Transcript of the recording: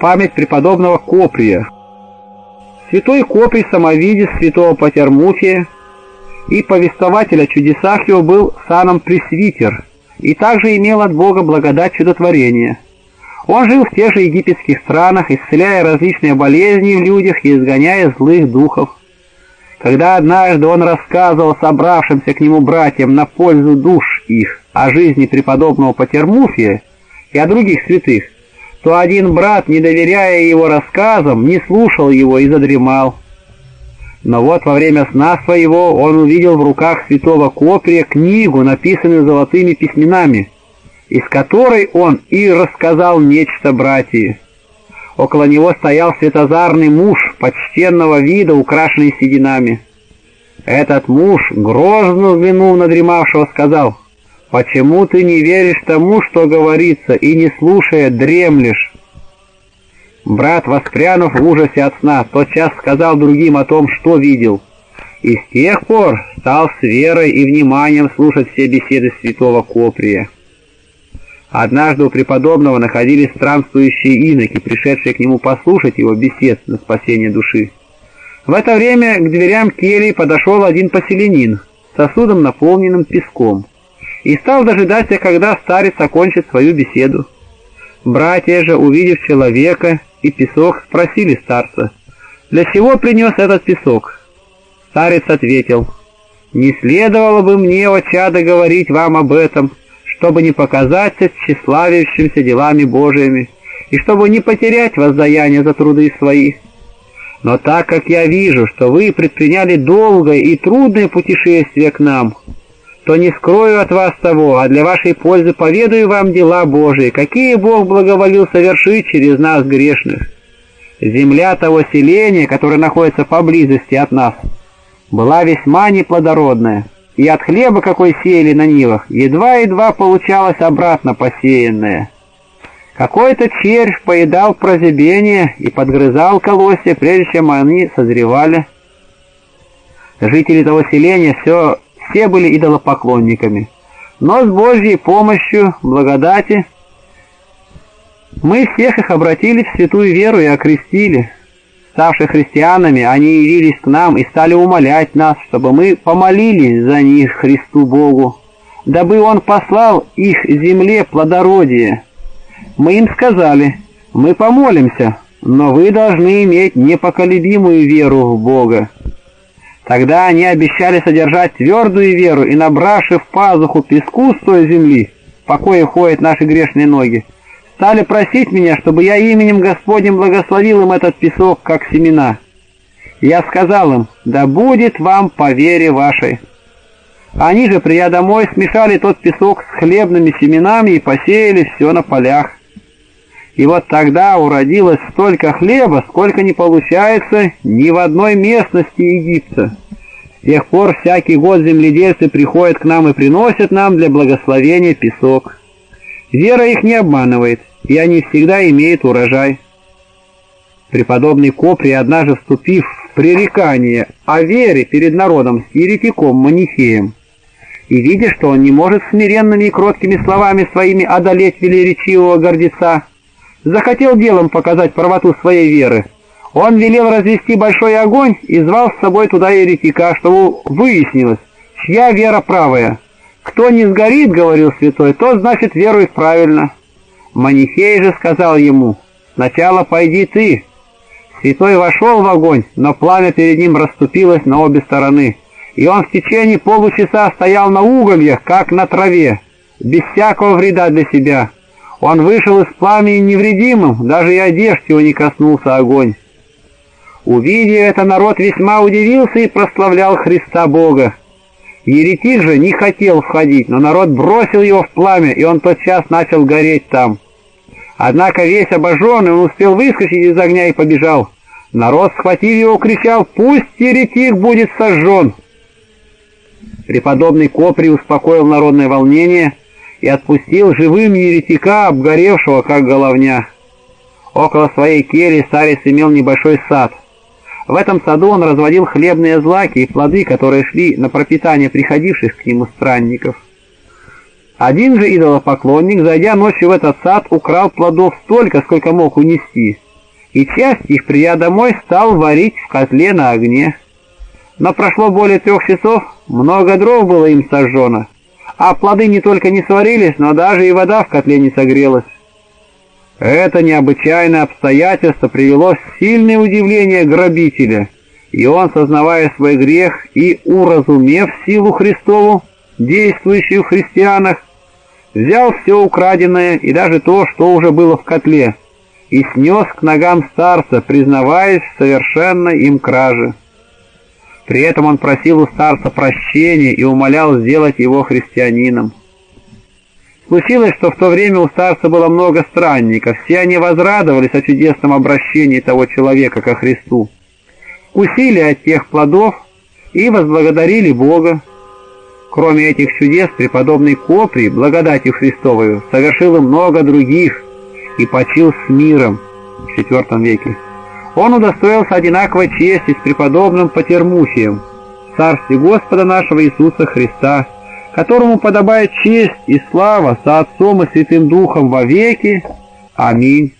память преподобного Коприя. Святой Коприй самовидец святого Патермуфия и повествователь о чудесах его был саном пресвитер и также имел от Бога благодать чудотворения. Он жил в тех же египетских странах, исцеляя различные болезни в людях и изгоняя злых духов. Когда однажды он рассказывал собравшимся к нему братьям на пользу душ их о жизни преподобного Патермуфия и о других святых, то один брат, не доверяя его рассказам, не слушал его и задремал. Но вот во время сна своего он увидел в руках святого Коприя книгу, написанную золотыми письменами, из которой он и рассказал нечто братьи. Около него стоял светозарный муж почтенного вида, украшенный сединами. Этот муж, грозно взглянув на дремавшего, сказал, «Почему ты не веришь тому, что говорится, и, не слушая, дремлешь?» Брат, воспрянув в ужасе от сна, тотчас сказал другим о том, что видел. И с тех пор стал с верой и вниманием слушать все беседы святого Коприя. Однажды у преподобного находились странствующие иноки, пришедшие к нему послушать его бесед на спасение души. В это время к дверям кельи подошел один поселенин с сосудом, наполненным песком, и стал дожидаться, когда старец окончит свою беседу. Братья же, увидев человека и песок, спросили старца, «Для чего принес этот песок?» Старец ответил, «Не следовало бы мне, о чадо, говорить вам об этом, чтобы не показаться тщеславящимся делами Божьими, и чтобы не потерять воздаяние за труды свои. Но так как я вижу, что вы предприняли долгое и трудное путешествие к нам, то не скрою от вас того, а для вашей пользы поведаю вам дела Божии, какие Бог благоволил совершить через нас грешных. Земля того селения, которое находится поблизости от нас, была весьма неплодородная и от хлеба, какой сеяли на нивах, едва-едва получалось обратно посеянное. Какой-то червь поедал прозябение и подгрызал колосья, прежде чем они созревали. Жители того селения все, все были идолопоклонниками. Но с Божьей помощью, благодати, мы всех их обратили в святую веру и окрестили. Ставшие христианами, они явились к нам и стали умолять нас, чтобы мы помолились за них Христу Богу, дабы Он послал их земле плодородие. Мы им сказали, мы помолимся, но вы должны иметь непоколебимую веру в Бога. Тогда они обещали содержать твердую веру и, набравши пазуху песку с той земли, в покое ходят наши грешные ноги, стали просить меня, чтобы я именем Господним благословил им этот песок, как семена. Я сказал им, да будет вам по вере вашей. Они же, придя домой, смешали тот песок с хлебными семенами и посеяли все на полях. И вот тогда уродилось столько хлеба, сколько не получается ни в одной местности Египта. С тех пор всякий год земледельцы приходят к нам и приносят нам для благословения песок. Вера их не обманывает и они всегда имеют урожай. Преподобный Копри, однажды вступив в пререкание о вере перед народом с еретиком Манихеем, и видя, что он не может смиренными и кроткими словами своими одолеть велеречивого гордеца, захотел делом показать правоту своей веры. Он велел развести большой огонь и звал с собой туда еретика, чтобы выяснилось, чья вера правая. «Кто не сгорит, — говорил святой, — тот, значит, верует правильно». Манихей же сказал ему, «Сначала пойди ты». Святой вошел в огонь, но пламя перед ним расступилось на обе стороны, и он в течение получаса стоял на угольях, как на траве, без всякого вреда для себя. Он вышел из пламени невредимым, даже и одежд его не коснулся огонь. Увидев это, народ весьма удивился и прославлял Христа Бога. Еретик же не хотел входить, но народ бросил его в пламя, и он тотчас начал гореть там. Однако весь обожженный, он успел выскочить из огня и побежал. Народ, схватив его, кричал «Пусть еретик будет сожжен!» Преподобный Копри успокоил народное волнение и отпустил живым еретика, обгоревшего, как головня. Около своей кельи старец имел небольшой сад — в этом саду он разводил хлебные злаки и плоды, которые шли на пропитание приходивших к нему странников. Один же идолопоклонник, зайдя ночью в этот сад, украл плодов столько, сколько мог унести, и часть их, придя домой, стал варить в котле на огне. Но прошло более трех часов, много дров было им сожжено, а плоды не только не сварились, но даже и вода в котле не согрелась. Это необычайное обстоятельство привело в сильное удивление грабителя, и он, сознавая свой грех и уразумев силу Христову, действующую в христианах, взял все украденное и даже то, что уже было в котле, и снес к ногам старца, признаваясь в совершенной им краже. При этом он просил у старца прощения и умолял сделать его христианином. Случилось, что в то время у старца было много странников, все они возрадовались о чудесном обращении того человека ко Христу, вкусили от тех плодов и возблагодарили Бога. Кроме этих чудес, преподобный Коприй, благодатью Христовою, совершил много других и почил с миром в IV веке. Он удостоился одинаковой чести с преподобным Патермуфием, царстве Господа нашего Иисуса Христа, которому подобает честь и слава со Отцом и Святым Духом во веки. Аминь.